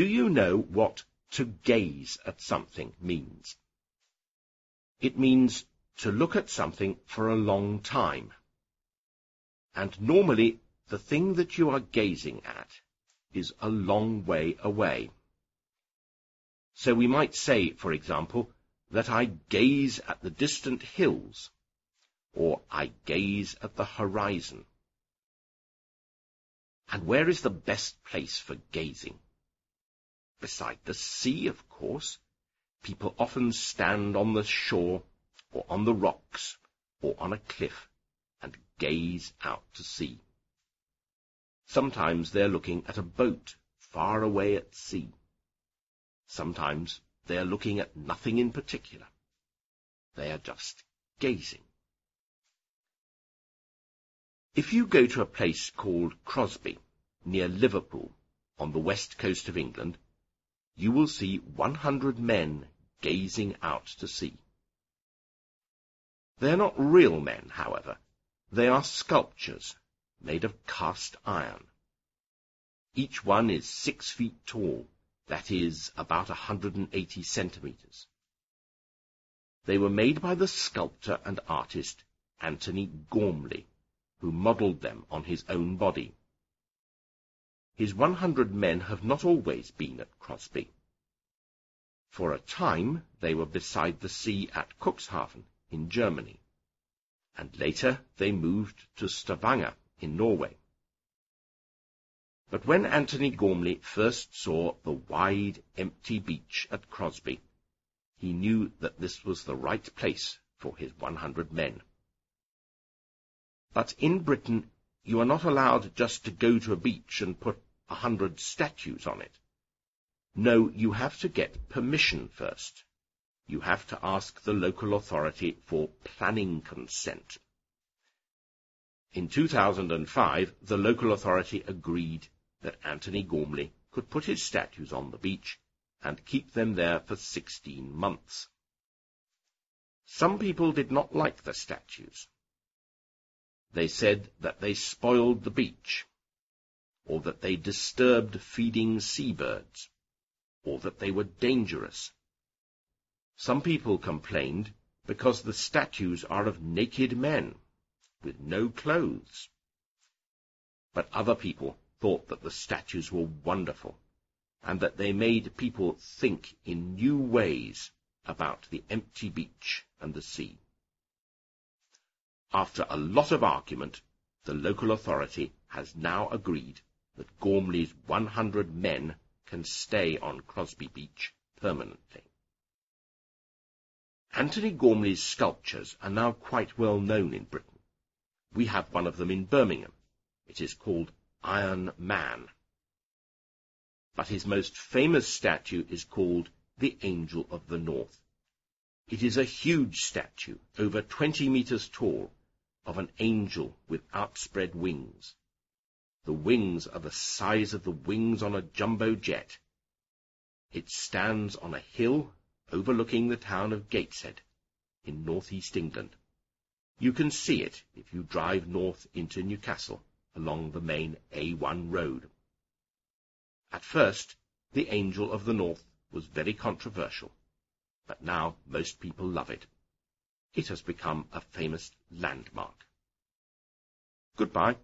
Do you know what to gaze at something means? It means to look at something for a long time. And normally, the thing that you are gazing at is a long way away. So we might say, for example, that I gaze at the distant hills, or I gaze at the horizon. And where is the best place for gazing? Beside the sea, of course. People often stand on the shore, or on the rocks, or on a cliff, and gaze out to sea. Sometimes they're looking at a boat far away at sea. Sometimes they are looking at nothing in particular. They are just gazing. If you go to a place called Crosby, near Liverpool, on the west coast of England, you will see 100 men gazing out to sea. They are not real men, however. They are sculptures made of cast iron. Each one is six feet tall, that is, about a 180 centimetres. They were made by the sculptor and artist Antony Gormley, who modelled them on his own body. His 100 men have not always been at Crosby. For a time they were beside the sea at Cuxhaven in Germany, and later they moved to Stavanger in Norway. But when Antony Gormley first saw the wide, empty beach at Crosby, he knew that this was the right place for his 100 men. But in Britain, you are not allowed just to go to a beach and put a hundred statues on it. No, you have to get permission first. You have to ask the local authority for planning consent. In 2005, the local authority agreed that Antony Gormley could put his statues on the beach and keep them there for 16 months. Some people did not like the statues. They said that they spoiled the beach, or that they disturbed feeding seabirds, or that they were dangerous. Some people complained because the statues are of naked men, with no clothes. But other people thought that the statues were wonderful, and that they made people think in new ways about the empty beach and the sea. After a lot of argument, the local authority has now agreed that Gormley's 100 men can stay on Crosby Beach permanently. Antony Gormley's sculptures are now quite well known in Britain. We have one of them in Birmingham. It is called Iron Man. But his most famous statue is called the Angel of the North. It is a huge statue, over 20 meters tall, of an angel with outspread wings. The wings are the size of the wings on a jumbo jet. It stands on a hill overlooking the town of Gateshead in northeast England. You can see it if you drive north into Newcastle along the main A1 road. At first, the Angel of the North was very controversial, but now most people love it. It has become a famous landmark. Goodbye.